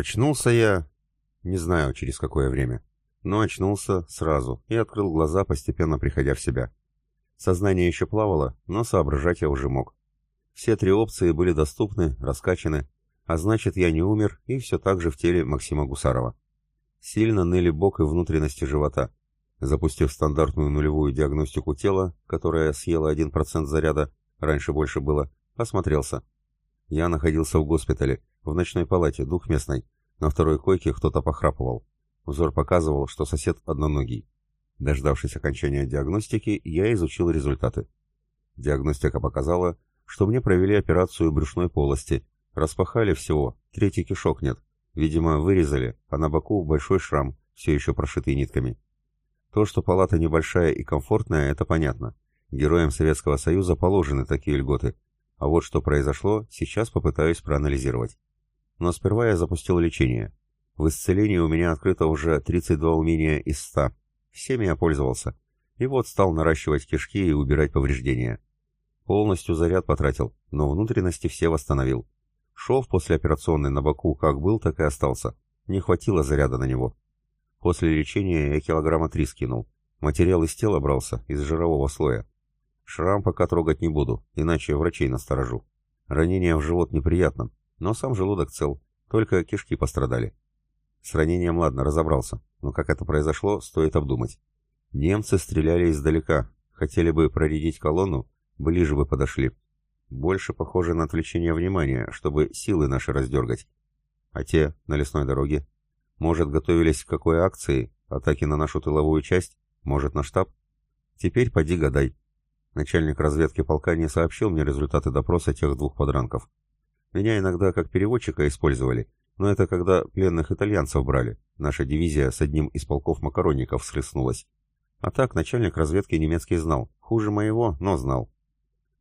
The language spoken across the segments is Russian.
Очнулся я... Не знаю, через какое время. Но очнулся сразу и открыл глаза, постепенно приходя в себя. Сознание еще плавало, но соображать я уже мог. Все три опции были доступны, раскачаны, а значит, я не умер и все так же в теле Максима Гусарова. Сильно ныли бок и внутренности живота. Запустив стандартную нулевую диагностику тела, которая съела 1% заряда, раньше больше было, осмотрелся. Я находился в госпитале, в ночной палате, двухместной. На второй койке кто-то похрапывал. Взор показывал, что сосед одноногий. Дождавшись окончания диагностики, я изучил результаты. Диагностика показала, что мне провели операцию брюшной полости, распахали всего, третий кишок нет. Видимо, вырезали, а на боку большой шрам, все еще прошитый нитками. То, что палата небольшая и комфортная, это понятно. Героям Советского Союза положены такие льготы. А вот что произошло, сейчас попытаюсь проанализировать. Но сперва я запустил лечение. В исцелении у меня открыто уже 32 умения из 100. Всеми я пользовался. И вот стал наращивать кишки и убирать повреждения. Полностью заряд потратил, но внутренности все восстановил. Шов послеоперационный на боку как был, так и остался. Не хватило заряда на него. После лечения я килограмма три скинул. Материал из тела брался, из жирового слоя. Шрам пока трогать не буду, иначе врачей насторожу. Ранение в живот неприятно, но сам желудок цел, только кишки пострадали. С ранением ладно, разобрался, но как это произошло, стоит обдумать. Немцы стреляли издалека, хотели бы проредить колонну, ближе бы подошли. Больше похоже на отвлечение внимания, чтобы силы наши раздергать. А те на лесной дороге? Может, готовились к какой акции, атаке на нашу тыловую часть? Может, на штаб? Теперь поди гадай. Начальник разведки полка не сообщил мне результаты допроса тех двух подранков. Меня иногда как переводчика использовали, но это когда пленных итальянцев брали. Наша дивизия с одним из полков макаронников схлестнулась. А так начальник разведки немецкий знал. Хуже моего, но знал.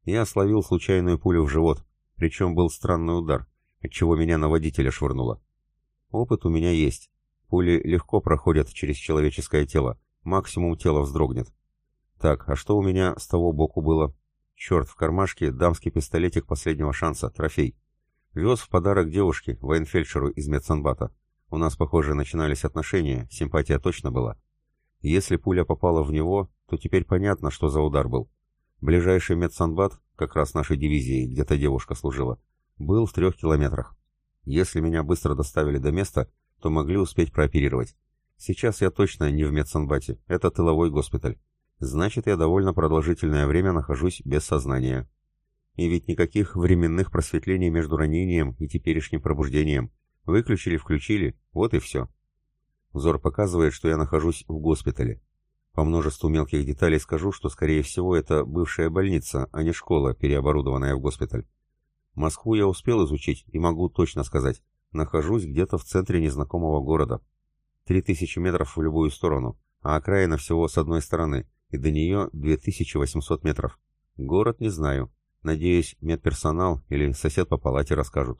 Я словил случайную пулю в живот, причем был странный удар, отчего меня на водителя швырнуло. Опыт у меня есть. Пули легко проходят через человеческое тело, максимум тела вздрогнет. Так, а что у меня с того боку было? Черт, в кармашке дамский пистолетик последнего шанса, трофей. Вез в подарок девушке, военфельдшеру из медсанбата. У нас, похоже, начинались отношения, симпатия точно была. Если пуля попала в него, то теперь понятно, что за удар был. Ближайший медсанбат, как раз нашей дивизии, где-то девушка служила, был в трех километрах. Если меня быстро доставили до места, то могли успеть прооперировать. Сейчас я точно не в медсанбате, это тыловой госпиталь. Значит, я довольно продолжительное время нахожусь без сознания. И ведь никаких временных просветлений между ранением и теперешним пробуждением. Выключили-включили, вот и все. Взор показывает, что я нахожусь в госпитале. По множеству мелких деталей скажу, что, скорее всего, это бывшая больница, а не школа, переоборудованная в госпиталь. Москву я успел изучить и могу точно сказать. Нахожусь где-то в центре незнакомого города. Три тысячи метров в любую сторону, а окраина всего с одной стороны, и до нее 2800 метров. Город не знаю. Надеюсь, медперсонал или сосед по палате расскажут.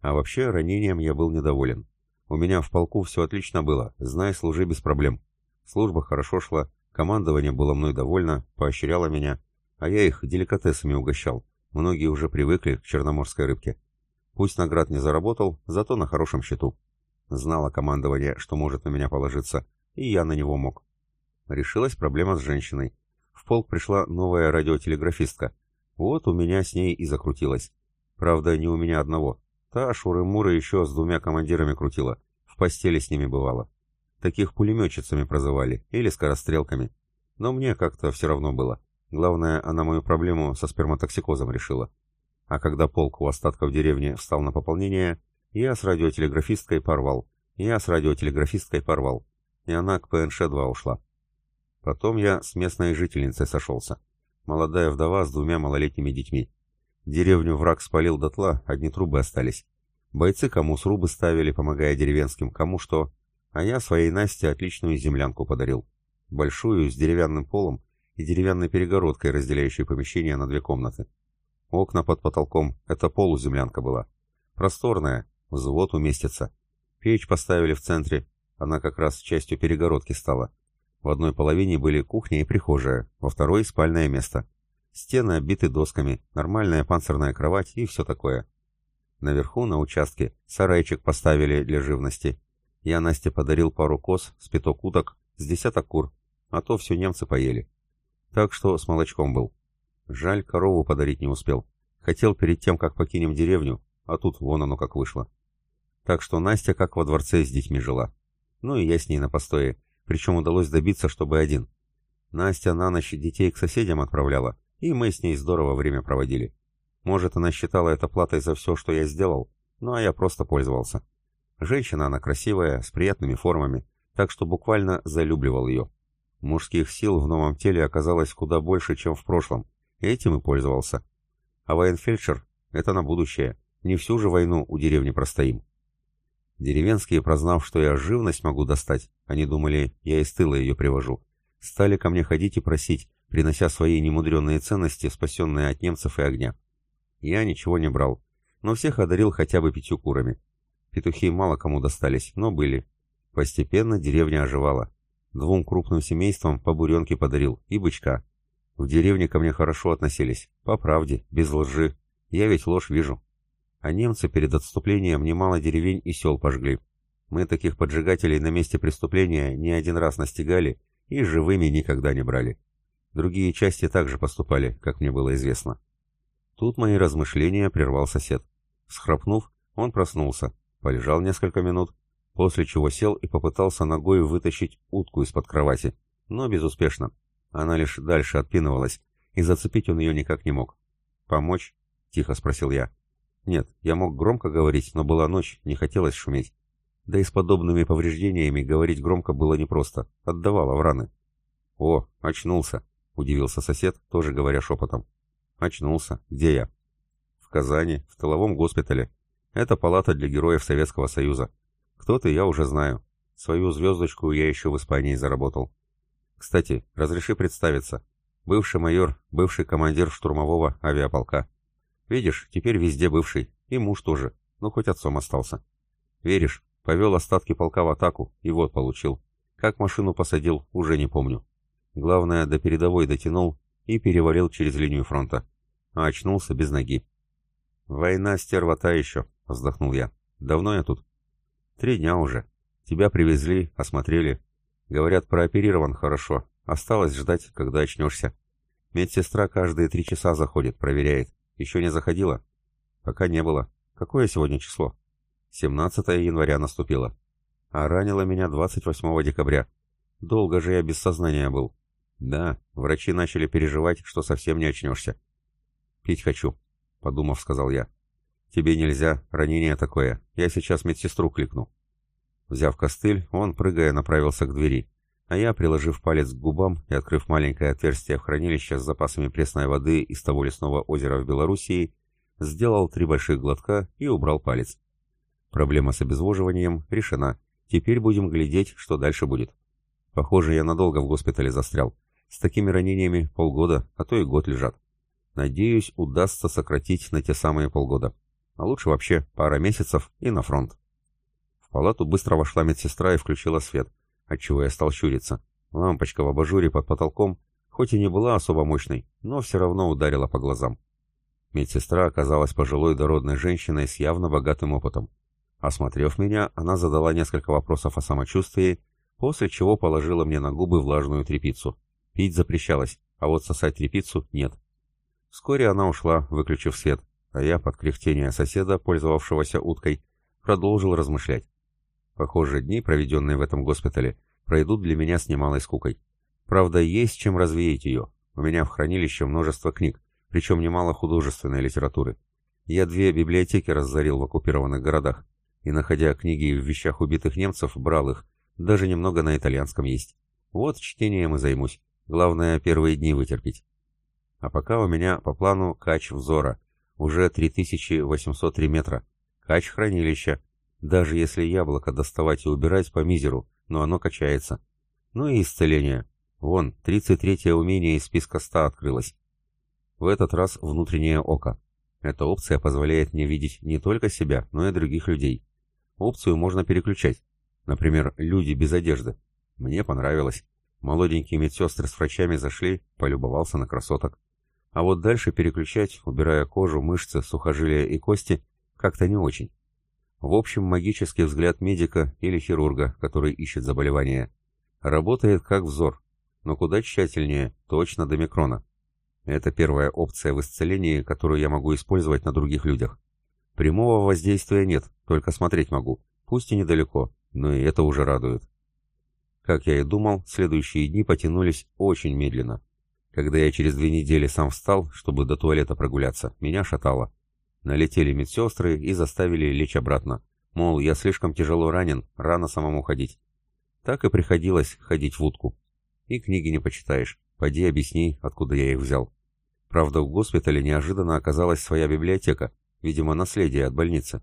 А вообще, ранением я был недоволен. У меня в полку все отлично было, знай, служи без проблем. Служба хорошо шла, командование было мной довольно, поощряло меня, а я их деликатесами угощал. Многие уже привыкли к черноморской рыбке. Пусть наград не заработал, зато на хорошем счету. Знало командование, что может на меня положиться, и я на него мог. Решилась проблема с женщиной. В полк пришла новая радиотелеграфистка. Вот у меня с ней и закрутилась. Правда, не у меня одного. Та шуры-муры еще с двумя командирами крутила. В постели с ними бывало. Таких пулеметчицами прозывали, или скорострелками. Но мне как-то все равно было. Главное, она мою проблему со сперматоксикозом решила. А когда полк у остатков деревни встал на пополнение, я с радиотелеграфисткой порвал. Я с радиотелеграфисткой порвал. И она к ПНШ-2 ушла. Потом я с местной жительницей сошелся. Молодая вдова с двумя малолетними детьми. Деревню враг спалил дотла, одни трубы остались. Бойцы кому срубы ставили, помогая деревенским, кому что. А я своей Насте отличную землянку подарил. Большую, с деревянным полом и деревянной перегородкой, разделяющей помещение на две комнаты. Окна под потолком — это полуземлянка была. Просторная, взвод уместится. Печь поставили в центре, она как раз частью перегородки стала. В одной половине были кухня и прихожая, во второй — спальное место. Стены обиты досками, нормальная панцирная кровать и все такое. Наверху, на участке, сарайчик поставили для живности. Я Насте подарил пару коз, спиток уток, с десяток кур, а то все немцы поели. Так что с молочком был. Жаль, корову подарить не успел. Хотел перед тем, как покинем деревню, а тут вон оно как вышло. Так что Настя как во дворце с детьми жила. Ну и я с ней на постое, причем удалось добиться, чтобы один. Настя на ночь детей к соседям отправляла, и мы с ней здорово время проводили. Может, она считала это платой за все, что я сделал, ну а я просто пользовался. Женщина она красивая, с приятными формами, так что буквально залюбливал ее. Мужских сил в новом теле оказалось куда больше, чем в прошлом, и этим и пользовался. А военфельдшер — это на будущее, не всю же войну у деревни простоим. Деревенские, прознав, что я живность могу достать, они думали, я из тыла ее привожу, стали ко мне ходить и просить, принося свои немудренные ценности, спасенные от немцев и огня. Я ничего не брал, но всех одарил хотя бы пятью курами. Петухи мало кому достались, но были. Постепенно деревня оживала. Двум крупным семействам по буренке подарил и бычка. В деревне ко мне хорошо относились, по правде, без лжи. Я ведь ложь вижу. А немцы перед отступлением немало деревень и сел пожгли. Мы таких поджигателей на месте преступления не один раз настигали и живыми никогда не брали. Другие части также поступали, как мне было известно. Тут мои размышления прервал сосед. Схрапнув, он проснулся, полежал несколько минут, после чего сел и попытался ногой вытащить утку из-под кровати, но безуспешно. Она лишь дальше отпинывалась, и зацепить он ее никак не мог. «Помочь?» — тихо спросил я. «Нет, я мог громко говорить, но была ночь, не хотелось шуметь. Да и с подобными повреждениями говорить громко было непросто, отдавало в раны». «О, очнулся!» — удивился сосед, тоже говоря шепотом. «Очнулся. Где я?» «В Казани, в тыловом госпитале. Это палата для героев Советского Союза. Кто ты, я уже знаю. Свою звездочку я еще в Испании заработал. Кстати, разреши представиться. Бывший майор, бывший командир штурмового авиаполка. Видишь, теперь везде бывший. И муж тоже. Ну, хоть отцом остался. Веришь, повел остатки полка в атаку, и вот получил. Как машину посадил, уже не помню. Главное, до передовой дотянул и перевалил через линию фронта. А очнулся без ноги. «Война стервота еще», — вздохнул я. «Давно я тут?» «Три дня уже. Тебя привезли, осмотрели. Говорят, прооперирован хорошо. Осталось ждать, когда очнешься. Медсестра каждые три часа заходит, проверяет. Еще не заходила?» «Пока не было. Какое сегодня число?» «17 января наступило. А ранило меня 28 декабря. Долго же я без сознания был. Да, врачи начали переживать, что совсем не очнешься. Пить хочу, подумав, сказал я. Тебе нельзя, ранение такое. Я сейчас медсестру кликну. Взяв костыль, он, прыгая, направился к двери, а я, приложив палец к губам и открыв маленькое отверстие в хранилище с запасами пресной воды из того лесного озера в Белоруссии, сделал три больших глотка и убрал палец. Проблема с обезвоживанием решена. Теперь будем глядеть, что дальше будет. Похоже, я надолго в госпитале застрял. С такими ранениями полгода, а то и год лежат. Надеюсь, удастся сократить на те самые полгода. А лучше вообще пара месяцев и на фронт. В палату быстро вошла медсестра и включила свет, отчего я стал щуриться. Лампочка в абажуре под потолком, хоть и не была особо мощной, но все равно ударила по глазам. Медсестра оказалась пожилой дородной женщиной с явно богатым опытом. Осмотрев меня, она задала несколько вопросов о самочувствии, после чего положила мне на губы влажную тряпицу. Пить запрещалось, а вот сосать трепицу нет. Вскоре она ушла, выключив свет, а я, под кряхтение соседа, пользовавшегося уткой, продолжил размышлять. Похоже, дни, проведенные в этом госпитале, пройдут для меня с немалой скукой. Правда, есть чем развеять ее. У меня в хранилище множество книг, причем немало художественной литературы. Я две библиотеки разорил в оккупированных городах, и, находя книги в вещах убитых немцев, брал их, даже немного на итальянском есть. Вот чтением и займусь. Главное, первые дни вытерпеть. А пока у меня по плану кач взора. Уже 3803 метра. Кач хранилища. Даже если яблоко доставать и убирать по мизеру, но оно качается. Ну и исцеление. Вон, 33-е умение из списка 100 открылось. В этот раз внутреннее око. Эта опция позволяет мне видеть не только себя, но и других людей. Опцию можно переключать. Например, люди без одежды. Мне понравилось. Молоденькие медсестры с врачами зашли, полюбовался на красоток. А вот дальше переключать, убирая кожу, мышцы, сухожилия и кости, как-то не очень. В общем, магический взгляд медика или хирурга, который ищет заболевание, работает как взор, но куда тщательнее, точно до микрона. Это первая опция в исцелении, которую я могу использовать на других людях. Прямого воздействия нет, только смотреть могу, пусть и недалеко, но и это уже радует. Как я и думал, следующие дни потянулись очень медленно. Когда я через две недели сам встал, чтобы до туалета прогуляться, меня шатало. Налетели медсестры и заставили лечь обратно. Мол, я слишком тяжело ранен, рано самому ходить. Так и приходилось ходить в утку. И книги не почитаешь. Пойди объясни, откуда я их взял. Правда, в госпитале неожиданно оказалась своя библиотека, видимо, наследие от больницы.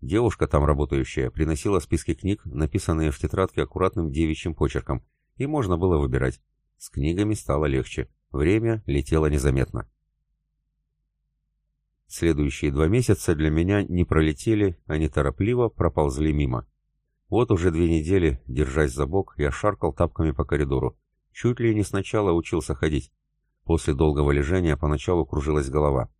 Девушка там работающая приносила списки книг, написанные в тетрадке аккуратным девичьим почерком, и можно было выбирать. С книгами стало легче. Время летело незаметно. Следующие два месяца для меня не пролетели, а неторопливо проползли мимо. Вот уже две недели, держась за бок, я шаркал тапками по коридору. Чуть ли не сначала учился ходить. После долгого лежания поначалу кружилась голова.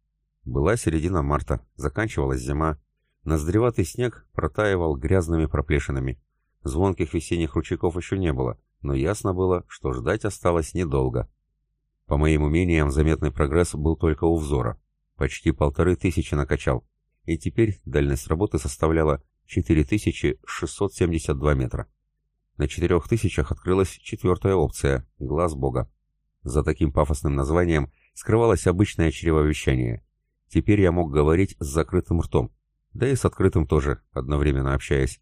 Была середина марта, заканчивалась зима, Ноздреватый снег протаивал грязными проплешинами. Звонких весенних ручейков еще не было, но ясно было, что ждать осталось недолго. По моим умениям, заметный прогресс был только у взора. Почти полторы тысячи накачал, и теперь дальность работы составляла 4672 метра. На четырех тысячах открылась четвертая опция – глаз Бога. За таким пафосным названием скрывалось обычное чревовещание. Теперь я мог говорить с закрытым ртом, да и с открытым тоже, одновременно общаясь.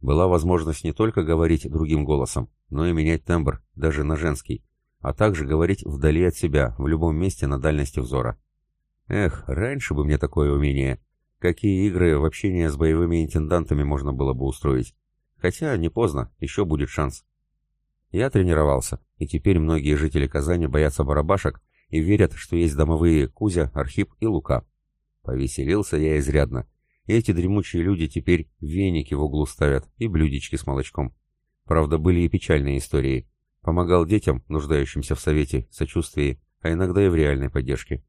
Была возможность не только говорить другим голосом, но и менять тембр, даже на женский, а также говорить вдали от себя, в любом месте на дальности взора. Эх, раньше бы мне такое умение. Какие игры в общении с боевыми интендантами можно было бы устроить. Хотя не поздно, еще будет шанс. Я тренировался, и теперь многие жители Казани боятся барабашек и верят, что есть домовые Кузя, Архип и Лука. Повеселился я изрядно, эти дремучие люди теперь веники в углу ставят и блюдечки с молочком. Правда, были и печальные истории. Помогал детям, нуждающимся в совете, сочувствии, а иногда и в реальной поддержке.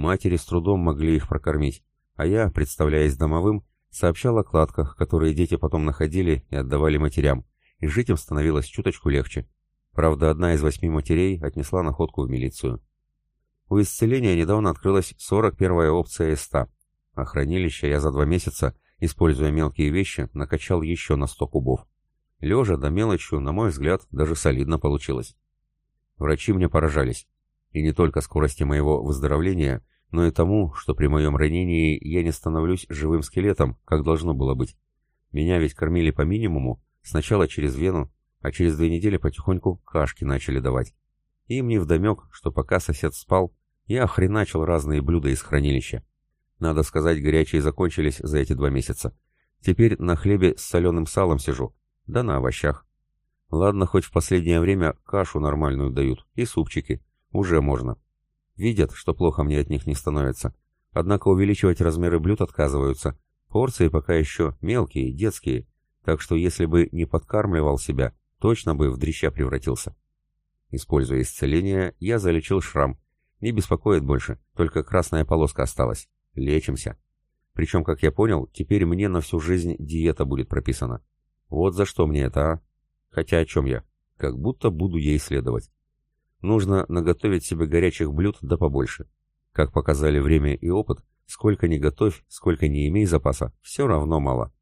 Матери с трудом могли их прокормить, а я, представляясь домовым, сообщал о кладках, которые дети потом находили и отдавали матерям, и жить им становилось чуточку легче. Правда, одна из восьми матерей отнесла находку в милицию. У исцеления недавно открылась 41-я опция из 100, а хранилище я за два месяца, используя мелкие вещи, накачал еще на сто кубов. Лежа да мелочью, на мой взгляд, даже солидно получилось. Врачи мне поражались. И не только скорости моего выздоровления, но и тому, что при моем ранении я не становлюсь живым скелетом, как должно было быть. Меня ведь кормили по минимуму, сначала через вену, а через две недели потихоньку кашки начали давать. Им не вдомек, что пока сосед спал, я охреначил разные блюда из хранилища. Надо сказать, горячие закончились за эти два месяца. Теперь на хлебе с соленым салом сижу, да на овощах. Ладно, хоть в последнее время кашу нормальную дают, и супчики. Уже можно. Видят, что плохо мне от них не становится. Однако увеличивать размеры блюд отказываются. Порции пока еще мелкие, детские. Так что если бы не подкармливал себя, точно бы в дрища превратился. Используя исцеление, я залечил шрам. Не беспокоит больше, только красная полоска осталась. Лечимся. Причем, как я понял, теперь мне на всю жизнь диета будет прописана. Вот за что мне это, а? Хотя о чем я? Как будто буду ей следовать. Нужно наготовить себе горячих блюд да побольше. Как показали время и опыт, сколько ни готовь, сколько ни имей запаса, все равно мало.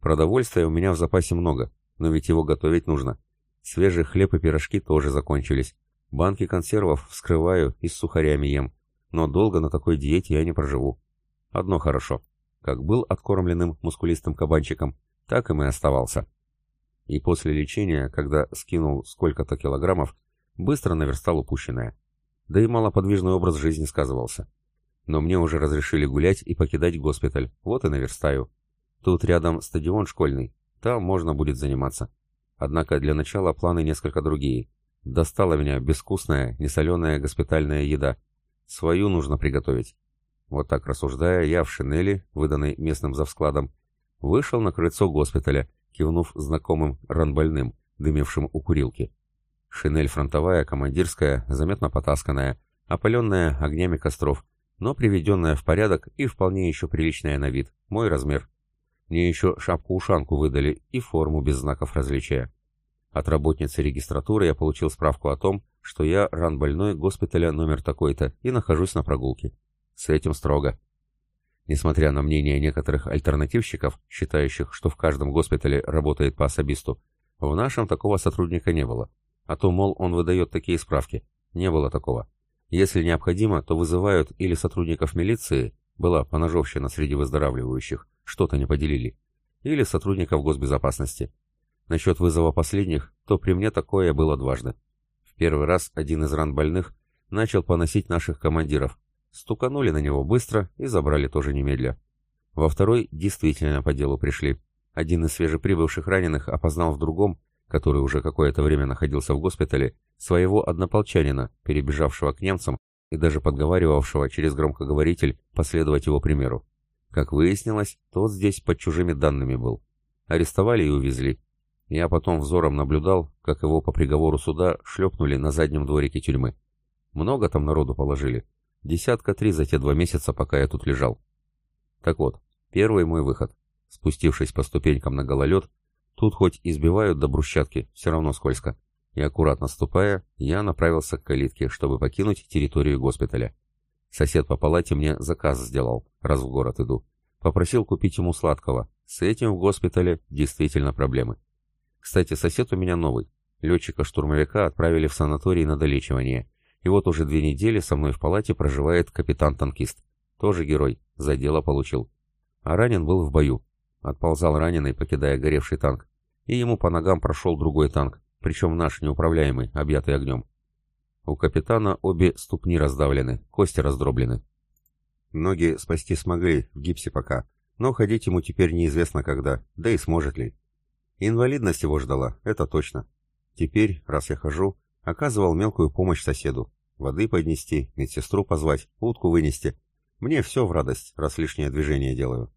Продовольствия у меня в запасе много, но ведь его готовить нужно. Свежий хлеб и пирожки тоже закончились. Банки консервов вскрываю и с сухарями ем но долго на такой диете я не проживу. Одно хорошо. Как был откормленным мускулистым кабанчиком, так и и оставался. И после лечения, когда скинул сколько-то килограммов, быстро наверстал упущенное. Да и малоподвижный образ жизни сказывался. Но мне уже разрешили гулять и покидать госпиталь, вот и наверстаю. Тут рядом стадион школьный, там можно будет заниматься. Однако для начала планы несколько другие. Достала меня безвкусная, несоленая госпитальная еда – Свою нужно приготовить. Вот так рассуждая, я в шинели, выданной местным завскладом, вышел на крыльцо госпиталя, кивнув знакомым ранбольным, дымевшим у курилки. Шинель фронтовая, командирская, заметно потасканная, опаленная огнями костров, но приведенная в порядок и вполне еще приличная на вид, мой размер. Мне еще шапку-ушанку выдали и форму без знаков различия. От работницы регистратуры я получил справку о том, что я ран больной госпиталя номер такой-то и нахожусь на прогулке. С этим строго. Несмотря на мнение некоторых альтернативщиков, считающих, что в каждом госпитале работает по особисту, в нашем такого сотрудника не было. А то, мол, он выдает такие справки. Не было такого. Если необходимо, то вызывают или сотрудников милиции, была поножовщина среди выздоравливающих, что-то не поделили, или сотрудников госбезопасности. Насчет вызова последних, то при мне такое было дважды. В первый раз один из ран больных начал поносить наших командиров. Стуканули на него быстро и забрали тоже немедля. Во второй действительно по делу пришли. Один из свежеприбывших раненых опознал в другом, который уже какое-то время находился в госпитале, своего однополчанина, перебежавшего к немцам и даже подговаривавшего через громкоговоритель последовать его примеру. Как выяснилось, тот здесь под чужими данными был. Арестовали и увезли. Я потом взором наблюдал, как его по приговору суда шлепнули на заднем дворике тюрьмы. Много там народу положили. Десятка три за те два месяца, пока я тут лежал. Так вот, первый мой выход. Спустившись по ступенькам на гололед, тут хоть избивают до брусчатки, все равно скользко. И аккуратно ступая, я направился к калитке, чтобы покинуть территорию госпиталя. Сосед по палате мне заказ сделал, раз в город иду. Попросил купить ему сладкого. С этим в госпитале действительно проблемы. Кстати, сосед у меня новый. Летчика-штурмовика отправили в санаторий на долечивание. И вот уже две недели со мной в палате проживает капитан-танкист. Тоже герой, за дело получил. А ранен был в бою. Отползал раненый, покидая горевший танк. И ему по ногам прошел другой танк, причем наш неуправляемый, объятый огнем. У капитана обе ступни раздавлены, кости раздроблены. Ноги спасти смогли, в гипсе пока, но ходить ему теперь неизвестно когда, да и сможет ли. Инвалидность его ждала, это точно. Теперь, раз я хожу, оказывал мелкую помощь соседу. Воды поднести, медсестру позвать, утку вынести. Мне все в радость, раз лишнее движение делаю.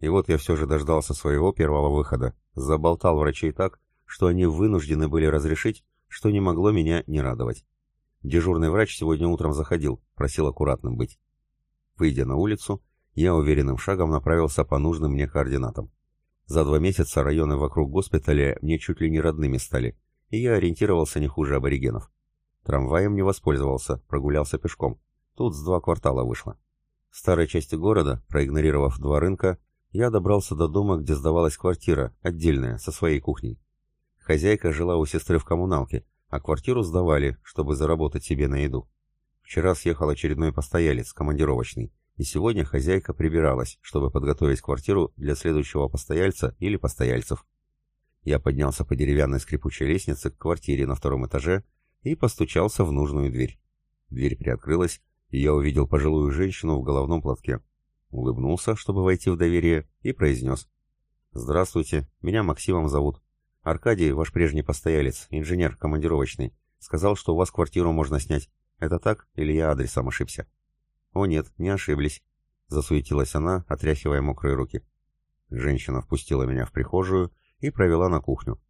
И вот я все же дождался своего первого выхода. Заболтал врачей так, что они вынуждены были разрешить, что не могло меня не радовать. Дежурный врач сегодня утром заходил, просил аккуратным быть. Выйдя на улицу, я уверенным шагом направился по нужным мне координатам. За два месяца районы вокруг госпиталя мне чуть ли не родными стали, и я ориентировался не хуже аборигенов. Трамваем не воспользовался, прогулялся пешком. Тут с два квартала вышло. В старой части города, проигнорировав два рынка, я добрался до дома, где сдавалась квартира, отдельная, со своей кухней. Хозяйка жила у сестры в коммуналке, а квартиру сдавали, чтобы заработать себе на еду. Вчера съехал очередной постоялец, командировочный, и сегодня хозяйка прибиралась, чтобы подготовить квартиру для следующего постояльца или постояльцев. Я поднялся по деревянной скрипучей лестнице к квартире на втором этаже и постучался в нужную дверь. Дверь приоткрылась, и я увидел пожилую женщину в головном платке улыбнулся, чтобы войти в доверие, и произнес. «Здравствуйте, меня Максимом зовут. Аркадий, ваш прежний постоялец, инженер, командировочный, сказал, что у вас квартиру можно снять. Это так, или я адресом ошибся?» «О нет, не ошиблись», — засуетилась она, отряхивая мокрые руки. Женщина впустила меня в прихожую и провела на кухню.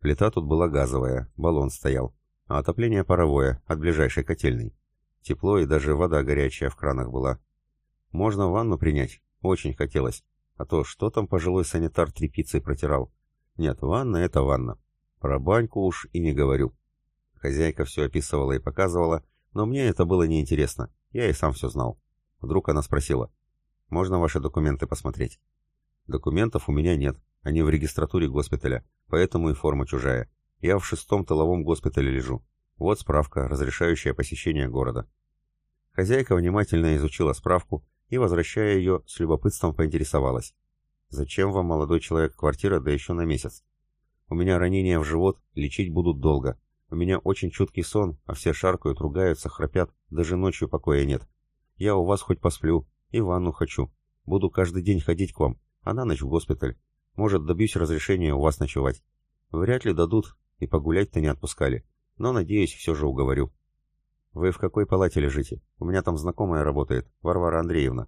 Плита тут была газовая, баллон стоял, а отопление паровое, от ближайшей котельной. Тепло и даже вода горячая в кранах была, можно ванну принять? Очень хотелось. А то что там пожилой санитар тряпицей протирал? Нет, ванна — это ванна. Про баньку уж и не говорю. Хозяйка все описывала и показывала, но мне это было неинтересно. Я и сам все знал. Вдруг она спросила. «Можно ваши документы посмотреть?» «Документов у меня нет. Они в регистратуре госпиталя, поэтому и форма чужая. Я в шестом тыловом госпитале лежу. Вот справка, разрешающая посещение города». Хозяйка внимательно изучила справку и, возвращая ее, с любопытством поинтересовалась. «Зачем вам, молодой человек, квартира, да еще на месяц? У меня ранение в живот, лечить будут долго. У меня очень чуткий сон, а все шаркают, ругаются, храпят, даже ночью покоя нет. Я у вас хоть посплю, и ванну хочу. Буду каждый день ходить к вам, а на ночь в госпиталь. Может, добьюсь разрешения у вас ночевать. Вряд ли дадут, и погулять-то не отпускали. Но, надеюсь, все же уговорю. «Вы в какой палате лежите? У меня там знакомая работает, Варвара Андреевна».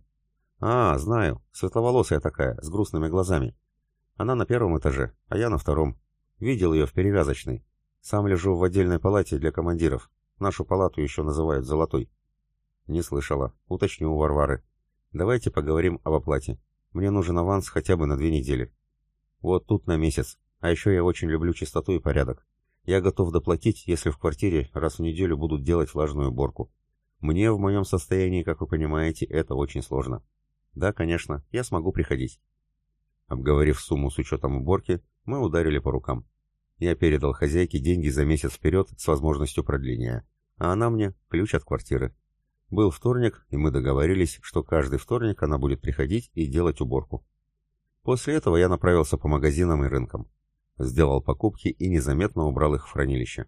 «А, знаю. Светловолосая такая, с грустными глазами. Она на первом этаже, а я на втором. Видел ее в перевязочной. Сам лежу в отдельной палате для командиров. Нашу палату еще называют «золотой». Не слышала. Уточню у Варвары. Давайте поговорим об оплате. Мне нужен аванс хотя бы на две недели. Вот тут на месяц. А еще я очень люблю чистоту и порядок. Я готов доплатить, если в квартире раз в неделю будут делать влажную уборку. Мне в моем состоянии, как вы понимаете, это очень сложно. Да, конечно, я смогу приходить. Обговорив сумму с учетом уборки, мы ударили по рукам. Я передал хозяйке деньги за месяц вперед с возможностью продления, а она мне ключ от квартиры. Был вторник, и мы договорились, что каждый вторник она будет приходить и делать уборку. После этого я направился по магазинам и рынкам. Сделал покупки и незаметно убрал их в хранилище.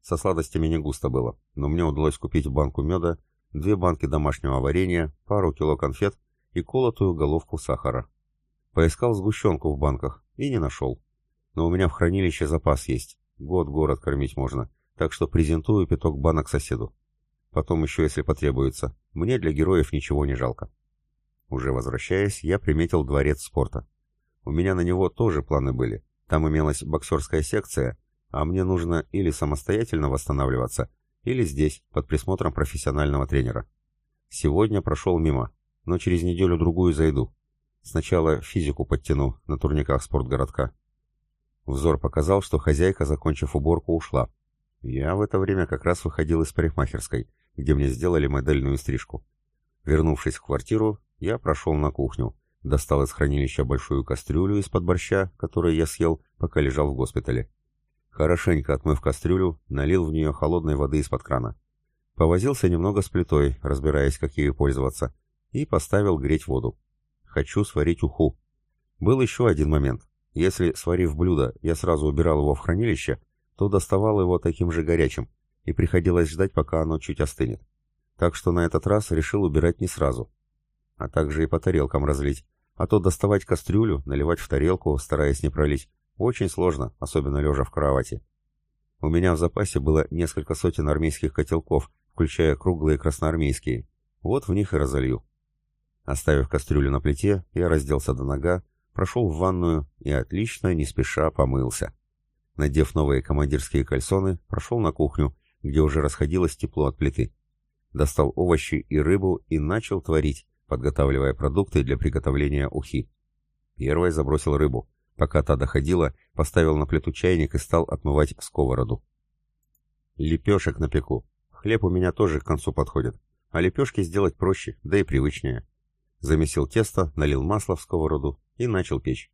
Со сладостями не густо было, но мне удалось купить банку меда, две банки домашнего варенья, пару кило конфет и колотую головку сахара. Поискал сгущенку в банках и не нашел. Но у меня в хранилище запас есть, год город кормить можно, так что презентую пяток банок соседу. Потом еще, если потребуется. Мне для героев ничего не жалко. Уже возвращаясь, я приметил дворец спорта. У меня на него тоже планы были. Там имелась боксерская секция, а мне нужно или самостоятельно восстанавливаться, или здесь, под присмотром профессионального тренера. Сегодня прошел мимо, но через неделю-другую зайду. Сначала физику подтяну на турниках спортгородка. Взор показал, что хозяйка, закончив уборку, ушла. Я в это время как раз выходил из парикмахерской, где мне сделали модельную стрижку. Вернувшись в квартиру, я прошел на кухню, достал из хранилища большую кастрюлю из-под борща, который я съел, пока лежал в госпитале. Хорошенько отмыв кастрюлю, налил в нее холодной воды из-под крана. Повозился немного с плитой, разбираясь, как ею пользоваться, и поставил греть воду. Хочу сварить уху. Был еще один момент. Если, сварив блюдо, я сразу убирал его в хранилище, то доставал его таким же горячим, и приходилось ждать, пока оно чуть остынет. Так что на этот раз решил убирать не сразу. А также и по тарелкам разлить. А то доставать кастрюлю, наливать в тарелку, стараясь не пролить, очень сложно, особенно лежа в кровати. У меня в запасе было несколько сотен армейских котелков, включая круглые красноармейские. Вот в них и разолью. Оставив кастрюлю на плите, я разделся до нога, прошел в ванную и отлично, не спеша, помылся. Надев новые командирские кальсоны, прошел на кухню, где уже расходилось тепло от плиты. Достал овощи и рыбу и начал творить, подготавливая продукты для приготовления ухи. Первой забросил рыбу. Пока та доходила, поставил на плиту чайник и стал отмывать сковороду. Лепешек напеку. Хлеб у меня тоже к концу подходит. А лепешки сделать проще, да и привычнее. Замесил тесто, налил масло в сковороду и начал печь.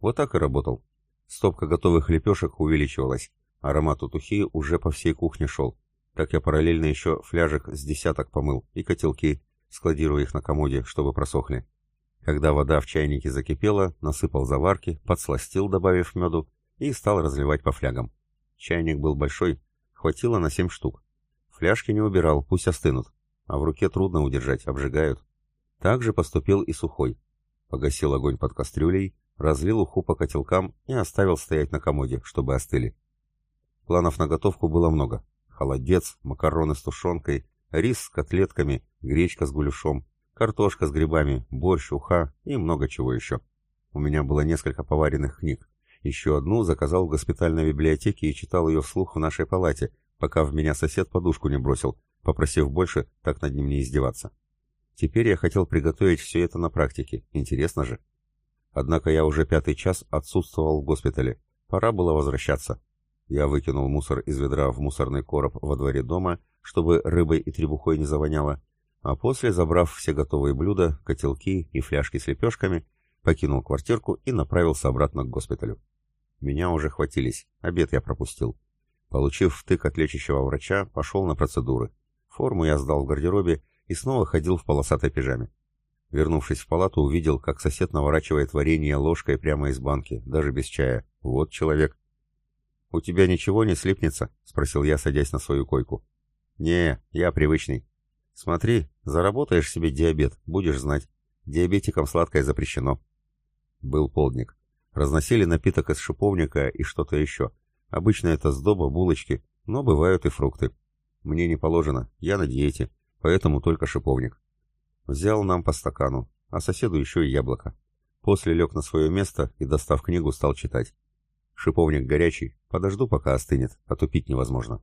Вот так и работал. Стопка готовых лепешек увеличивалась. Аромат утухи уже по всей кухне шел. Так я параллельно еще фляжек с десяток помыл и котелки, складируя их на комоде, чтобы просохли. Когда вода в чайнике закипела, насыпал заварки, подсластил, добавив меду, и стал разливать по флягам. Чайник был большой, хватило на семь штук. Фляжки не убирал, пусть остынут, а в руке трудно удержать, обжигают. Так же поступил и сухой. Погасил огонь под кастрюлей, разлил уху по котелкам и оставил стоять на комоде, чтобы остыли. Планов на готовку было много. Холодец, макароны с тушенкой, рис с котлетками, гречка с гуляшом, картошка с грибами, борщ, уха и много чего еще. У меня было несколько поваренных книг. Еще одну заказал в госпитальной библиотеке и читал ее вслух в нашей палате, пока в меня сосед подушку не бросил, попросив больше так над ним не издеваться. Теперь я хотел приготовить все это на практике, интересно же. Однако я уже пятый час отсутствовал в госпитале, пора было возвращаться. Я выкинул мусор из ведра в мусорный короб во дворе дома, чтобы рыбой и требухой не завоняло, а после, забрав все готовые блюда, котелки и фляжки с лепешками, покинул квартирку и направился обратно к госпиталю. Меня уже хватились, обед я пропустил. Получив втык от лечащего врача, пошел на процедуры. Форму я сдал в гардеробе и снова ходил в полосатой пижаме. Вернувшись в палату, увидел, как сосед наворачивает варенье ложкой прямо из банки, даже без чая. Вот человек. «У тебя ничего не слипнется?» — спросил я, садясь на свою койку. «Не, я привычный. Смотри, заработаешь себе диабет, будешь знать. Диабетикам сладкое запрещено». Был полдник. Разносили напиток из шиповника и что-то еще. Обычно это сдоба, булочки, но бывают и фрукты. Мне не положено, я на диете поэтому только шиповник. Взял нам по стакану, а соседу еще и яблоко. После лег на свое место и, достав книгу, стал читать. Шиповник горячий, подожду, пока остынет, а тупить невозможно.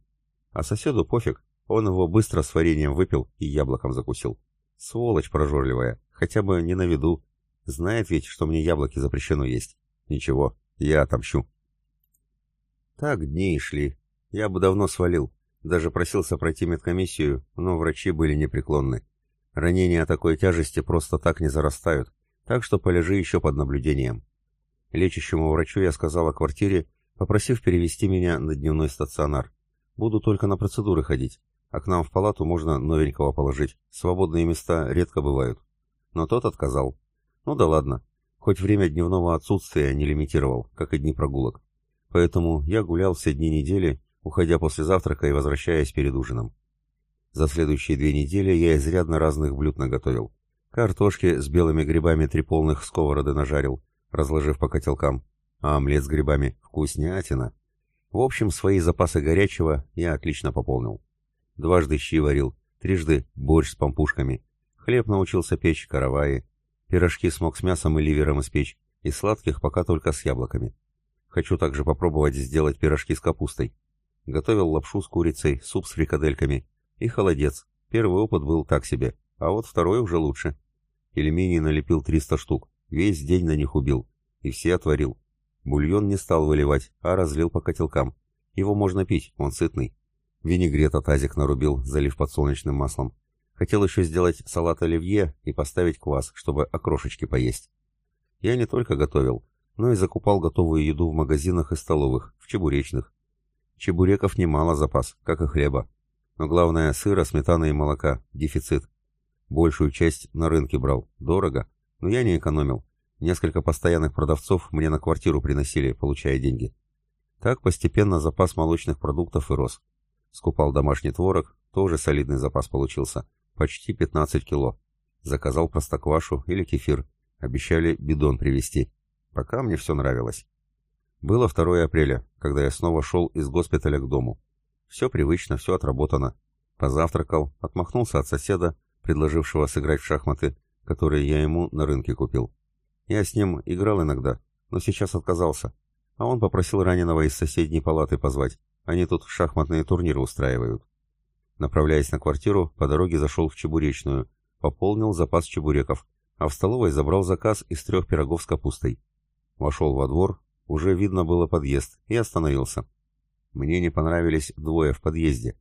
А соседу пофиг, Он его быстро с вареньем выпил и яблоком закусил. Сволочь прожорливая, хотя бы не на виду. Знает ведь, что мне яблоки запрещено есть. Ничего, я отомщу. Так дни шли. Я бы давно свалил. Даже просился пройти медкомиссию, но врачи были непреклонны. Ранения такой тяжести просто так не зарастают, так что полежи еще под наблюдением. Лечащему врачу я сказал о квартире, попросив перевести меня на дневной стационар. Буду только на процедуры ходить, а к нам в палату можно новенького положить, свободные места редко бывают. Но тот отказал. Ну да ладно, хоть время дневного отсутствия не лимитировал, как и дни прогулок. Поэтому я гулял все дни недели уходя после завтрака и возвращаясь перед ужином. За следующие две недели я изрядно разных блюд наготовил. Картошки с белыми грибами три полных сковороды нажарил, разложив по котелкам, а омлет с грибами — вкуснятина. В общем, свои запасы горячего я отлично пополнил. Дважды щи варил, трижды борщ с пампушками, хлеб научился печь, караваи, пирожки смог с мясом и ливером испечь, и сладких пока только с яблоками. Хочу также попробовать сделать пирожки с капустой. Готовил лапшу с курицей, суп с фрикадельками и холодец. Первый опыт был так себе, а вот второй уже лучше. Пельменей налепил 300 штук, весь день на них убил, и все отварил. Бульон не стал выливать, а разлил по котелкам. Его можно пить, он сытный. Винегрета тазик нарубил, залив подсолнечным маслом. Хотел еще сделать салат оливье и поставить квас, чтобы окрошечки поесть. Я не только готовил, но и закупал готовую еду в магазинах и столовых, в чебуречных, Чебуреков немало запас, как и хлеба. Но главное, сыра, сметана и молока. Дефицит. Большую часть на рынке брал. Дорого. Но я не экономил. Несколько постоянных продавцов мне на квартиру приносили, получая деньги. Так постепенно запас молочных продуктов и рос. Скупал домашний творог, тоже солидный запас получился. Почти 15 кило. Заказал простоквашу или кефир. Обещали бидон привезти. Пока мне все нравилось. Было 2 апреля, когда я снова шел из госпиталя к дому. Все привычно, все отработано. Позавтракал, отмахнулся от соседа, предложившего сыграть в шахматы, которые я ему на рынке купил. Я с ним играл иногда, но сейчас отказался. А он попросил раненого из соседней палаты позвать. Они тут шахматные турниры устраивают. Направляясь на квартиру, по дороге зашел в чебуречную, пополнил запас чебуреков, а в столовой забрал заказ из трех пирогов с капустой. Вошел во двор, уже видно было подъезд, и остановился. Мне не понравились двое в подъезде.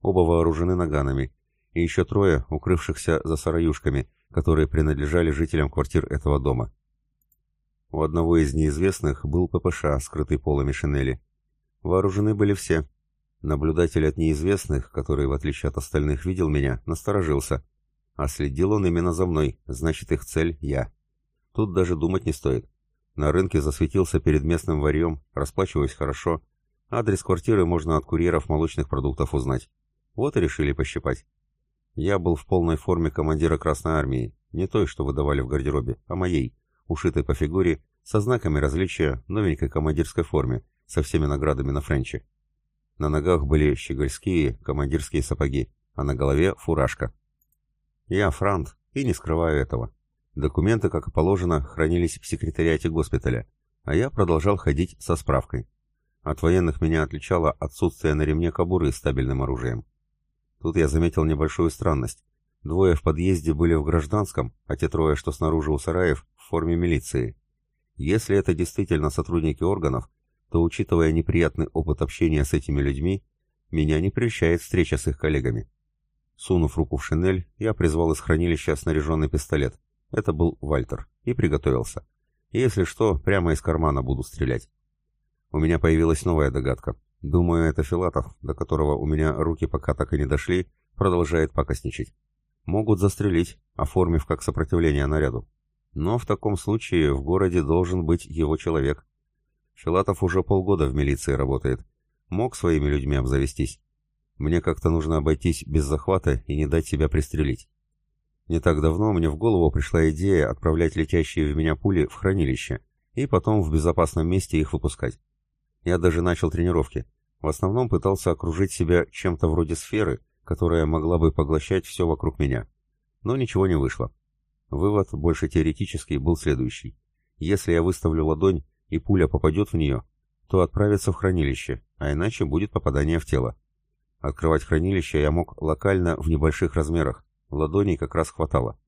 Оба вооружены наганами, и еще трое, укрывшихся за сараюшками, которые принадлежали жителям квартир этого дома. У одного из неизвестных был ППШ, скрытый полами шинели. Вооружены были все. Наблюдатель от неизвестных, который, в отличие от остальных, видел меня, насторожился. А следил он именно за мной, значит, их цель — я. Тут даже думать не стоит. На рынке засветился перед местным варьем, расплачиваясь хорошо. Адрес квартиры можно от курьеров молочных продуктов узнать. Вот и решили пощипать. Я был в полной форме командира Красной Армии, не той, что выдавали в гардеробе, а моей, ушитой по фигуре, со знаками различия, новенькой командирской форме, со всеми наградами на френче. На ногах были щегольские командирские сапоги, а на голове фуражка. Я франт, и не скрываю этого. Документы, как и положено, хранились в секретариате госпиталя, а я продолжал ходить со справкой. От военных меня отличало отсутствие на ремне кобуры с стабильным оружием. Тут я заметил небольшую странность. Двое в подъезде были в гражданском, а те трое, что снаружи у сараев, в форме милиции. Если это действительно сотрудники органов, то, учитывая неприятный опыт общения с этими людьми, меня не прельщает встреча с их коллегами. Сунув руку в шинель, я призвал из хранилища снаряженный пистолет. Это был Вальтер. И приготовился. Если что, прямо из кармана буду стрелять. У меня появилась новая догадка. Думаю, это Филатов, до которого у меня руки пока так и не дошли, продолжает пакостничать. Могут застрелить, оформив как сопротивление наряду. Но в таком случае в городе должен быть его человек. Филатов уже полгода в милиции работает. Мог своими людьми обзавестись. Мне как-то нужно обойтись без захвата и не дать себя пристрелить. Не так давно мне в голову пришла идея отправлять летящие в меня пули в хранилище и потом в безопасном месте их выпускать. Я даже начал тренировки. В основном пытался окружить себя чем-то вроде сферы, которая могла бы поглощать все вокруг меня. Но ничего не вышло. Вывод, больше теоретический, был следующий. Если я выставлю ладонь, и пуля попадет в нее, то отправится в хранилище, а иначе будет попадание в тело. Открывать хранилище я мог локально в небольших размерах, ладоней как раз хватало.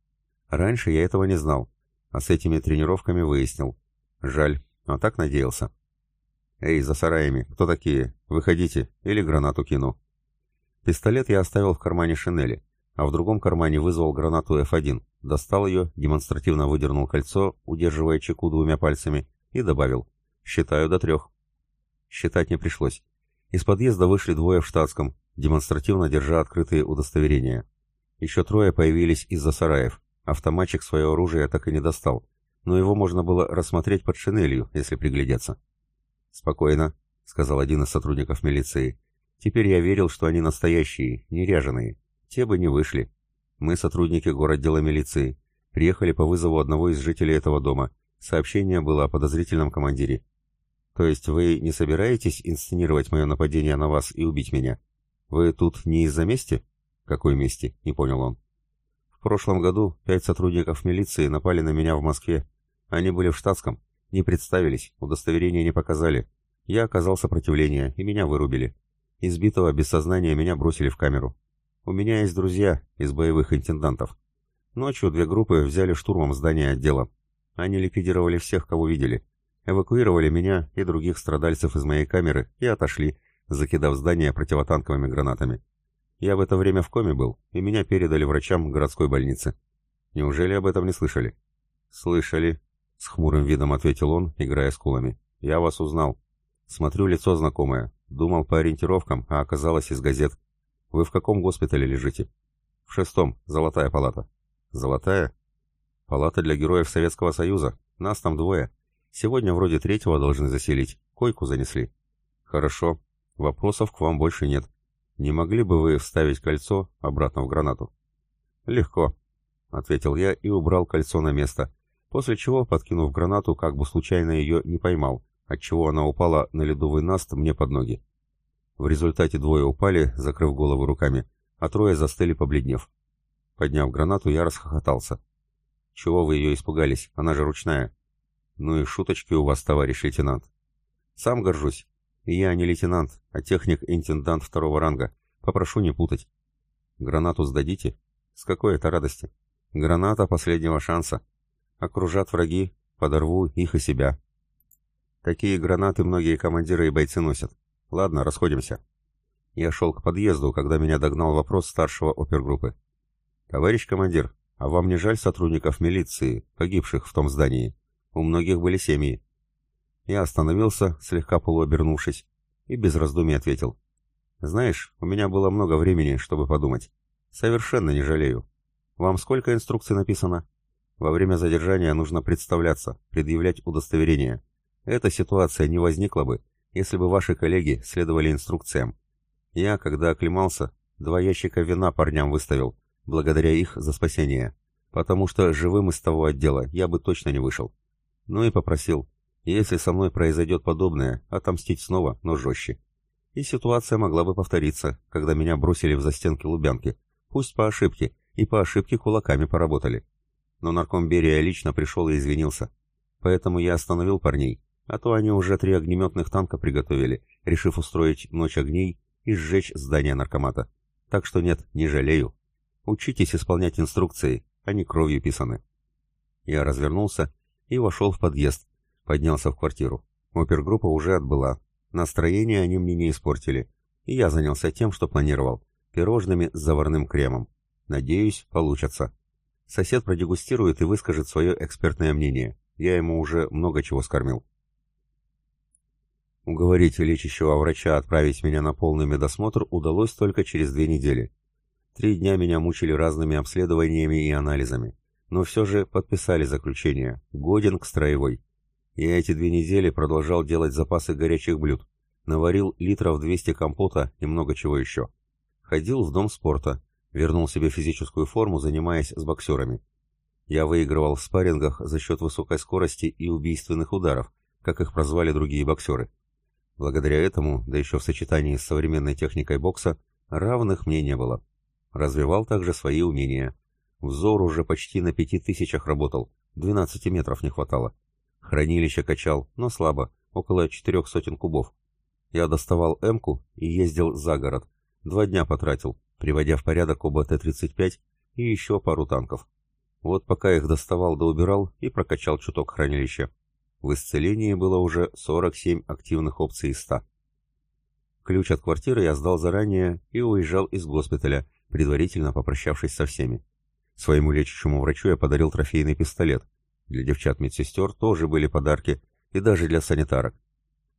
Раньше я этого не знал, а с этими тренировками выяснил. Жаль, а так надеялся. «Эй, за сараями, кто такие? Выходите, или гранату кину». Пистолет я оставил в кармане шинели, а в другом кармане вызвал гранату F1, достал ее, демонстративно выдернул кольцо, удерживая чеку двумя пальцами, и добавил «Считаю до трех». Считать не пришлось. Из подъезда вышли двое в штатском, демонстративно держа открытые удостоверения. Еще трое появились из-за сараев. Автоматчик свое оружие так и не достал, но его можно было рассмотреть под шинелью, если приглядеться. «Спокойно», — сказал один из сотрудников милиции. «Теперь я верил, что они настоящие, неряженые. Те бы не вышли. Мы сотрудники городдела милиции. Приехали по вызову одного из жителей этого дома. Сообщение было о подозрительном командире. То есть вы не собираетесь инсценировать мое нападение на вас и убить меня? Вы тут не из-за мести? Какой мести? Не понял он. В прошлом году пять сотрудников милиции напали на меня в Москве. Они были в штатском, не представились, удостоверения не показали. Я оказал сопротивление, и меня вырубили. Избитого без сознания меня бросили в камеру. У меня есть друзья из боевых интендантов. Ночью две группы взяли штурмом здание отдела. Они ликвидировали всех, кого видели эвакуировали меня и других страдальцев из моей камеры и отошли, закидав здание противотанковыми гранатами. Я в это время в коме был, и меня передали врачам городской больницы. Неужели об этом не слышали? Слышали, с хмурым видом ответил он, играя скулами. Я вас узнал. Смотрю, лицо знакомое. Думал по ориентировкам, а оказалось из газет. Вы в каком госпитале лежите? В шестом, золотая палата. Золотая? Палата для героев Советского Союза. Нас там двое. Сегодня вроде третьего должны заселить. Койку занесли. Хорошо. Вопросов к вам больше нет. Не могли бы вы вставить кольцо обратно в гранату? Легко, ответил я и убрал кольцо на место, после чего, подкинув гранату, как бы случайно ее не поймал, отчего она упала на ледовый наст мне под ноги. В результате двое упали, закрыв головы руками, а трое застыли, побледнев. Подняв гранату, я расхохотался. «Чего вы ее испугались? Она же ручная». «Ну и шуточки у вас, товарищ лейтенант». «Сам горжусь. Я не лейтенант, а техник-интендант второго ранга. Попрошу не путать». «Гранату сдадите?» «С какой это радости?» «Граната последнего шанса. Окружат враги, подорву их и себя». Такие гранаты многие командиры и бойцы носят. Ладно, расходимся. Я шел к подъезду, когда меня догнал вопрос старшего опергруппы. «Товарищ командир, а вам не жаль сотрудников милиции, погибших в том здании?» У многих были семьи. Я остановился, слегка полуобернувшись, и без раздумий ответил. «Знаешь, у меня было много времени, чтобы подумать. Совершенно не жалею. Вам сколько инструкций написано? Во время задержания нужно представляться, предъявлять удостоверение. Эта ситуация не возникла бы, если бы ваши коллеги следовали инструкциям. Я, когда оклемался, два ящика вина парням выставил, благодаря их за спасение, потому что живым из того отдела я бы точно не вышел. Ну и попросил, если со мной произойдет подобное, отомстить снова, но жестче. И ситуация могла бы повториться, когда меня бросили в застенки Лубянки. Пусть по ошибке, и по ошибке кулаками поработали. Но нарком Берия лично пришел и извинился. Поэтому я остановил парней, а то они уже три огнеметных танка приготовили, решив устроить ночь огней и сжечь здание наркомата. Так что нет, не жалею. Учитесь исполнять инструкции, они кровью писаны. Я развернулся и вошел в подъезд. Поднялся в квартиру. Опергруппа уже отбыла. Настроение они мне не испортили. И я занялся тем, что планировал. Пирожными с заварным кремом. Надеюсь, получится. Сосед продегустирует и выскажет свое экспертное мнение. Я ему уже много чего скормил. Уговорить лечащего врача отправить меня на полный медосмотр удалось только через две недели. Три дня меня мучили разными обследованиями и анализами но все же подписали заключение, годен к строевой. Я эти две недели продолжал делать запасы горячих блюд, наварил литров 200 компота и много чего еще. Ходил в дом спорта, вернул себе физическую форму, занимаясь с боксерами. Я выигрывал в спаррингах за счет высокой скорости и убийственных ударов, как их прозвали другие боксеры. Благодаря этому, да еще в сочетании с современной техникой бокса, равных мне не было. Развивал также свои умения – Взор уже почти на пяти тысячах работал, двенадцати метров не хватало. Хранилище качал, но слабо, около четырех сотен кубов. Я доставал эмку и ездил за город. Два дня потратил, приводя в порядок оба Т-35 и еще пару танков. Вот пока их доставал да убирал и прокачал чуток хранилища. В исцелении было уже 47 активных опций из 100. Ключ от квартиры я сдал заранее и уезжал из госпиталя, предварительно попрощавшись со всеми. Своему лечащему врачу я подарил трофейный пистолет. Для девчат-медсестер тоже были подарки, и даже для санитарок.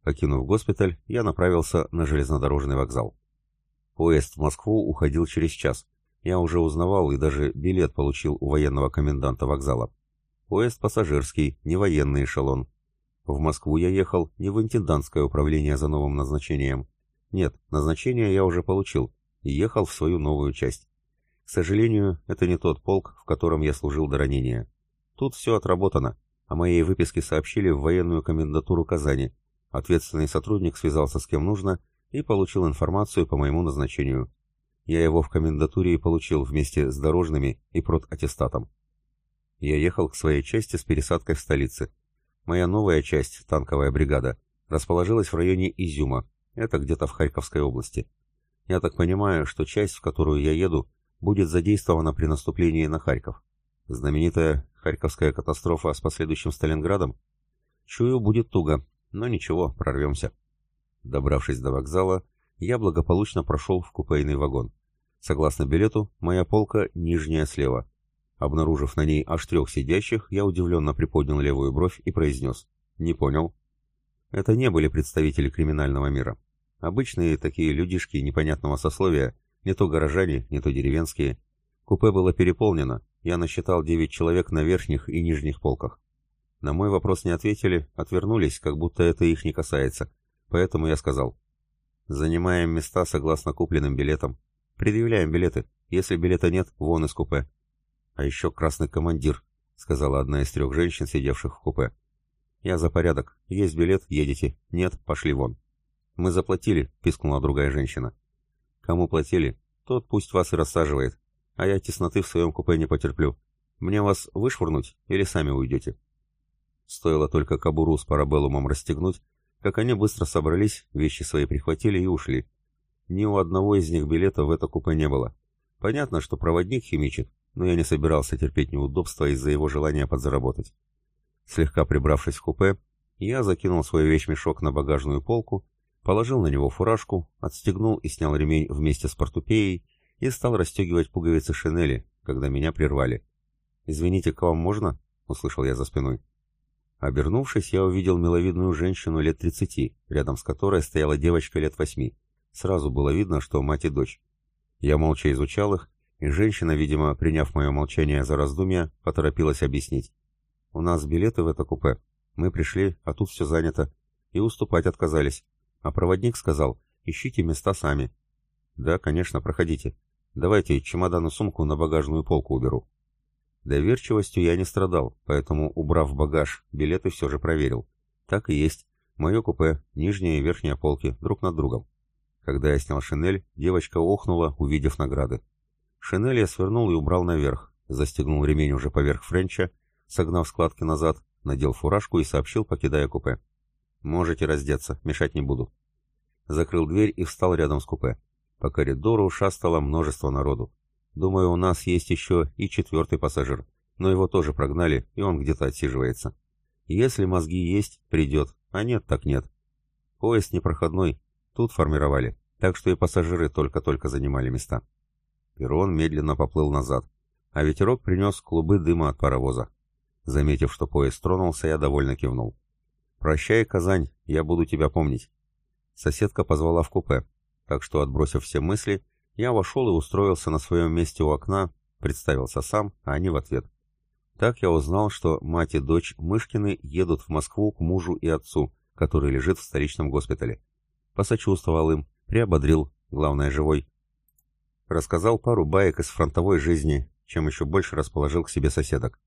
Покинув госпиталь, я направился на железнодорожный вокзал. Поезд в Москву уходил через час. Я уже узнавал и даже билет получил у военного коменданта вокзала. Поезд пассажирский, не военный эшелон. В Москву я ехал не в интендантское управление за новым назначением. Нет, назначение я уже получил и ехал в свою новую часть. К сожалению, это не тот полк, в котором я служил до ранения. Тут все отработано. О моей выписке сообщили в военную комендатуру Казани. Ответственный сотрудник связался с кем нужно и получил информацию по моему назначению. Я его в комендатуре и получил вместе с дорожными и протаттестатом. Я ехал к своей части с пересадкой в столице. Моя новая часть, танковая бригада, расположилась в районе Изюма, это где-то в Харьковской области. Я так понимаю, что часть, в которую я еду, будет задействована при наступлении на Харьков. Знаменитая Харьковская катастрофа с последующим Сталинградом? Чую, будет туго, но ничего, прорвемся. Добравшись до вокзала, я благополучно прошел в купейный вагон. Согласно билету, моя полка нижняя слева. Обнаружив на ней аж трех сидящих, я удивленно приподнял левую бровь и произнес. «Не понял». Это не были представители криминального мира. Обычные такие людишки непонятного сословия, не то горожане, не то деревенские. Купе было переполнено, я насчитал девять человек на верхних и нижних полках. На мой вопрос не ответили, отвернулись, как будто это их не касается. Поэтому я сказал. Занимаем места согласно купленным билетам. Предъявляем билеты. Если билета нет, вон из купе. А еще красный командир, сказала одна из трех женщин, сидевших в купе. Я за порядок. Есть билет, едете. Нет, пошли вон. Мы заплатили, пискнула другая женщина. Кому платили, тот пусть вас и рассаживает, а я тесноты в своем купе не потерплю. Мне вас вышвырнуть или сами уйдете?» Стоило только кобуру с парабеллумом расстегнуть, как они быстро собрались, вещи свои прихватили и ушли. Ни у одного из них билета в это купе не было. Понятно, что проводник химичит, но я не собирался терпеть неудобства из-за его желания подзаработать. Слегка прибравшись в купе, я закинул свой вещмешок на багажную полку Положил на него фуражку, отстегнул и снял ремень вместе с портупеей и стал расстегивать пуговицы шинели, когда меня прервали. «Извините, к вам можно?» — услышал я за спиной. Обернувшись, я увидел миловидную женщину лет тридцати, рядом с которой стояла девочка лет восьми. Сразу было видно, что мать и дочь. Я молча изучал их, и женщина, видимо, приняв мое молчание за раздумья, поторопилась объяснить. «У нас билеты в это купе. Мы пришли, а тут все занято. И уступать отказались. А проводник сказал, ищите места сами. Да, конечно, проходите. Давайте чемодан и сумку на багажную полку уберу. Доверчивостью я не страдал, поэтому, убрав багаж, билеты все же проверил. Так и есть. Мое купе, нижняя и верхняя полки, друг над другом. Когда я снял шинель, девочка охнула, увидев награды. Шинель я свернул и убрал наверх, застегнул ремень уже поверх френча, согнав складки назад, надел фуражку и сообщил, покидая купе. «Можете раздеться, мешать не буду». Закрыл дверь и встал рядом с купе. По коридору шастало множество народу. Думаю, у нас есть еще и четвертый пассажир, но его тоже прогнали, и он где-то отсиживается. Если мозги есть, придет, а нет, так нет. Поезд непроходной, тут формировали, так что и пассажиры только-только занимали места. Перрон медленно поплыл назад, а ветерок принес клубы дыма от паровоза. Заметив, что поезд тронулся, я довольно кивнул. «Прощай, Казань, я буду тебя помнить». Соседка позвала в купе, так что, отбросив все мысли, я вошел и устроился на своем месте у окна, представился сам, а они в ответ. Так я узнал, что мать и дочь Мышкины едут в Москву к мужу и отцу, который лежит в столичном госпитале. Посочувствовал им, приободрил, главное, живой. Рассказал пару баек из фронтовой жизни, чем еще больше расположил к себе соседок.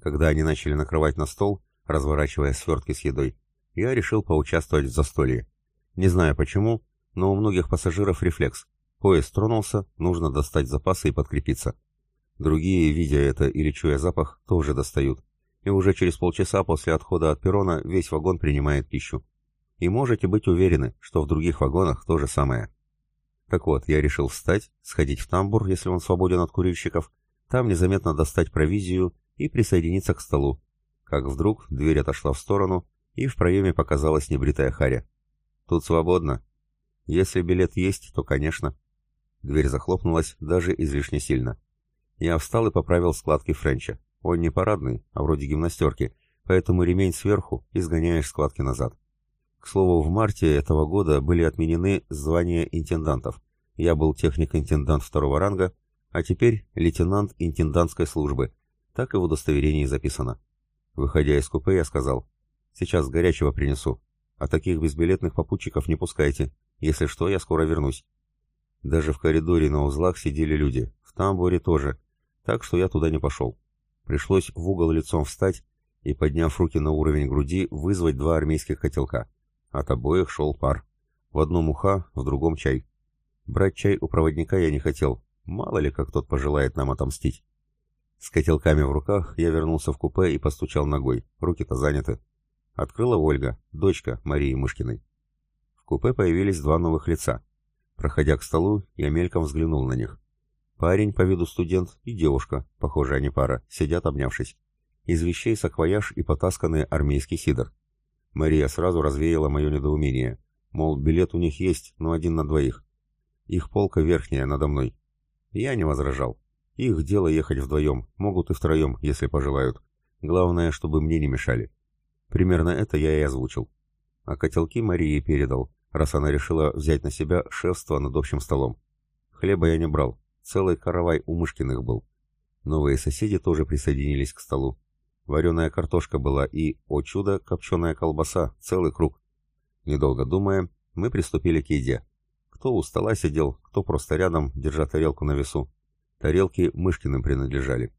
Когда они начали накрывать на стол, разворачивая свертки с едой, я решил поучаствовать в застолье. Не знаю почему, но у многих пассажиров рефлекс. Поезд тронулся, нужно достать запасы и подкрепиться. Другие, видя это или чуя запах, тоже достают. И уже через полчаса после отхода от перрона весь вагон принимает пищу. И можете быть уверены, что в других вагонах то же самое. Так вот, я решил встать, сходить в тамбур, если он свободен от курильщиков, там незаметно достать провизию и присоединиться к столу. Как вдруг дверь отошла в сторону, и в проеме показалась небритая Харя. «Тут свободно. Если билет есть, то, конечно». Дверь захлопнулась даже излишне сильно. Я встал и поправил складки Френча. Он не парадный, а вроде гимнастерки, поэтому ремень сверху и сгоняешь складки назад. К слову, в марте этого года были отменены звания интендантов. Я был техник-интендант второго ранга, а теперь лейтенант интендантской службы. Так и в удостоверении записано. Выходя из купе, я сказал, «Сейчас горячего принесу, а таких безбилетных попутчиков не пускайте. Если что, я скоро вернусь». Даже в коридоре на узлах сидели люди, в тамбуре тоже, так что я туда не пошел. Пришлось в угол лицом встать и, подняв руки на уровень груди, вызвать два армейских котелка. От обоих шел пар. В одном уха, в другом чай. Брать чай у проводника я не хотел. Мало ли, как тот пожелает нам отомстить. С котелками в руках я вернулся в купе и постучал ногой. Руки-то заняты. Открыла Ольга, дочка Марии Мышкиной. В купе появились два новых лица. Проходя к столу, я мельком взглянул на них. Парень по виду студент и девушка, похоже, они пара, сидят обнявшись. Из вещей саквояж и потасканный армейский сидор. Мария сразу развеяла мое недоумение. Мол, билет у них есть, но один на двоих. Их полка верхняя надо мной. Я не возражал. Их дело ехать вдвоем, могут и втроем, если пожелают. Главное, чтобы мне не мешали. Примерно это я и озвучил. А котелки Марии передал, раз она решила взять на себя шефство над общим столом. Хлеба я не брал, целый каравай у Мышкиных был. Новые соседи тоже присоединились к столу. Вареная картошка была и, о чудо, копченая колбаса, целый круг. Недолго думая, мы приступили к еде. Кто у стола сидел, кто просто рядом, держа тарелку на весу. Тарелки Мышкиным принадлежали.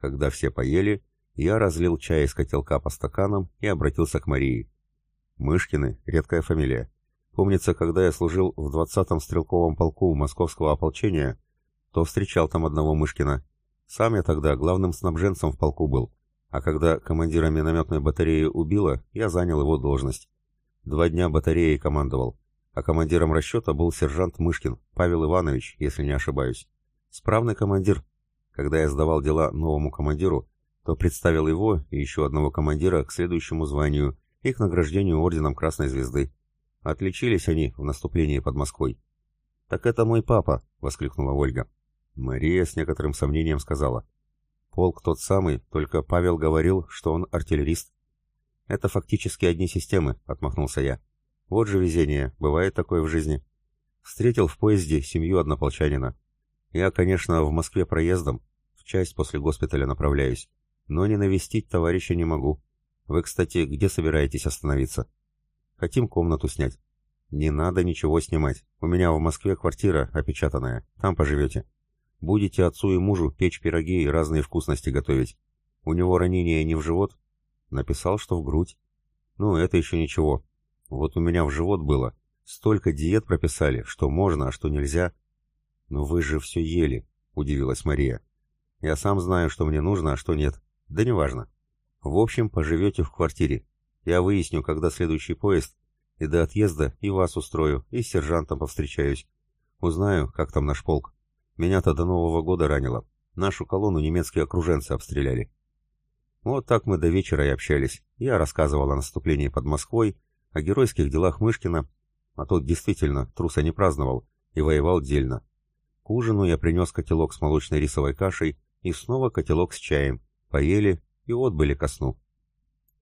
Когда все поели, я разлил чай из котелка по стаканам и обратился к Марии. Мышкины — редкая фамилия. Помнится, когда я служил в 20-м стрелковом полку московского ополчения, то встречал там одного Мышкина. Сам я тогда главным снабженцем в полку был, а когда командира минометной батареи убило, я занял его должность. Два дня батареей командовал, а командиром расчета был сержант Мышкин, Павел Иванович, если не ошибаюсь. Справный командир. Когда я сдавал дела новому командиру, то представил его и еще одного командира к следующему званию и к награждению орденом Красной Звезды. Отличились они в наступлении под Москвой. «Так это мой папа!» — воскликнула Ольга. Мария с некоторым сомнением сказала. Полк тот самый, только Павел говорил, что он артиллерист. Это фактически одни системы, отмахнулся я. Вот же везение, бывает такое в жизни. Встретил в поезде семью однополчанина. Я, конечно, в Москве проездом, в часть после госпиталя направляюсь, но не навестить товарища не могу. Вы, кстати, где собираетесь остановиться? Хотим комнату снять. Не надо ничего снимать. У меня в Москве квартира опечатанная. Там поживете. Будете отцу и мужу печь пироги и разные вкусности готовить. У него ранение не в живот? Написал, что в грудь. Ну, это еще ничего. Вот у меня в живот было. Столько диет прописали, что можно, а что нельзя. Но вы же все ели, удивилась Мария. Я сам знаю, что мне нужно, а что нет. Да неважно. В общем, поживете в квартире. Я выясню, когда следующий поезд, и до отъезда и вас устрою, и с сержантом повстречаюсь. Узнаю, как там наш полк. Меня-то до Нового года ранило. Нашу колонну немецкие окруженцы обстреляли. Вот так мы до вечера и общались. Я рассказывал о наступлении под Москвой, о геройских делах Мышкина, а тот действительно труса не праздновал и воевал дельно. К ужину я принес котелок с молочной рисовой кашей и снова котелок с чаем, поели и отбыли ко сну.